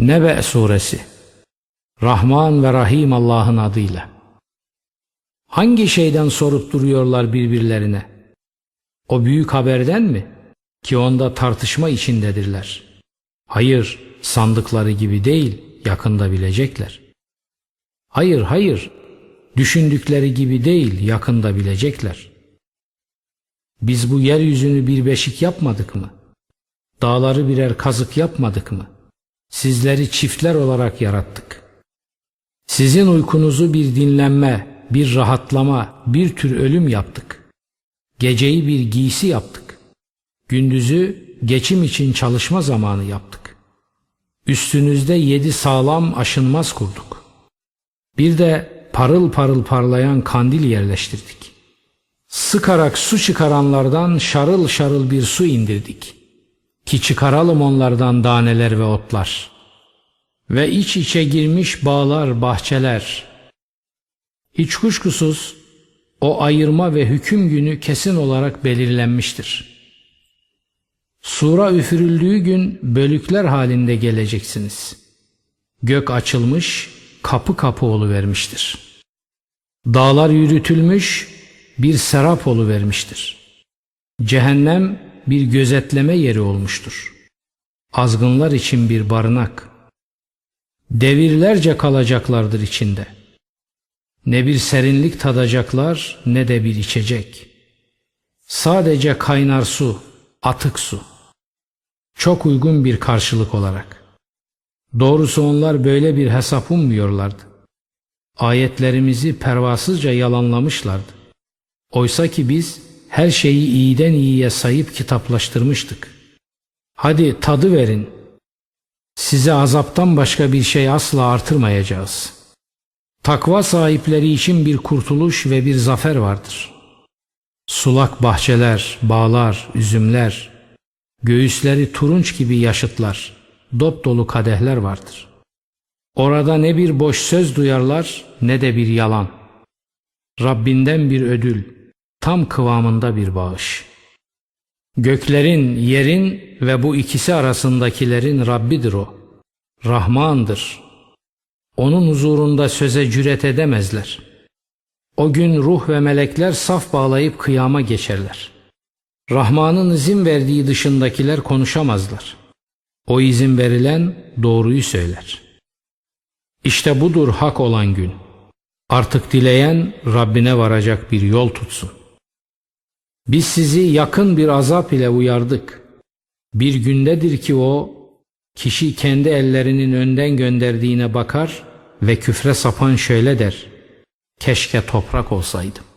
Nebe suresi Rahman ve Rahim Allah'ın adıyla. Hangi şeyden sorup duruyorlar birbirlerine? O büyük haberden mi? Ki onda tartışma içindedirler. Hayır, sandıkları gibi değil, yakında bilecekler. Hayır, hayır, düşündükleri gibi değil, yakında bilecekler. Biz bu yeryüzünü bir beşik yapmadık mı? Dağları birer kazık yapmadık mı? Sizleri çiftler olarak yarattık. Sizin uykunuzu bir dinlenme, bir rahatlama, bir tür ölüm yaptık. Geceyi bir giysi yaptık. Gündüzü geçim için çalışma zamanı yaptık. Üstünüzde yedi sağlam aşınmaz kurduk. Bir de parıl parıl parlayan kandil yerleştirdik. Sıkarak su çıkaranlardan şarıl şarıl bir su indirdik. Ki çıkaralım onlardan daneler ve otlar. Ve iç içe girmiş bağlar, bahçeler. Hiç kuşkusuz o ayırma ve hüküm günü kesin olarak belirlenmiştir. Sura üfürüldüğü gün bölükler halinde geleceksiniz. Gök açılmış, kapı kapı vermiştir. Dağlar yürütülmüş, bir serap vermiştir. Cehennem bir gözetleme yeri olmuştur. Azgınlar için bir barınak. Devirlerce kalacaklardır içinde. Ne bir serinlik tadacaklar ne de bir içecek. Sadece kaynar su, atık su. Çok uygun bir karşılık olarak. Doğrusu onlar böyle bir hesap ummuyorlardı. Ayetlerimizi pervasızca yalanlamışlardı. Oysa ki biz her şeyi iyiden iyiye sayıp kitaplaştırmıştık. Hadi tadı verin. Size azaptan başka bir şey asla artırmayacağız. Takva sahipleri için bir kurtuluş ve bir zafer vardır. Sulak bahçeler, bağlar, üzümler, göğüsleri turunç gibi yaşıtlar, dop dolu kadehler vardır. Orada ne bir boş söz duyarlar ne de bir yalan. Rabbinden bir ödül, tam kıvamında bir bağış. Göklerin, yerin ve bu ikisi arasındakilerin Rabbidir o. Rahmandır. Onun huzurunda söze cüret edemezler. O gün ruh ve melekler saf bağlayıp kıyama geçerler. Rahman'ın izin verdiği dışındakiler konuşamazlar. O izin verilen doğruyu söyler. İşte budur hak olan gün. Artık dileyen Rabbine varacak bir yol tutsun. Biz sizi yakın bir azap ile uyardık. Bir gündedir ki o, kişi kendi ellerinin önden gönderdiğine bakar ve küfre sapan şöyle der. Keşke toprak olsaydım.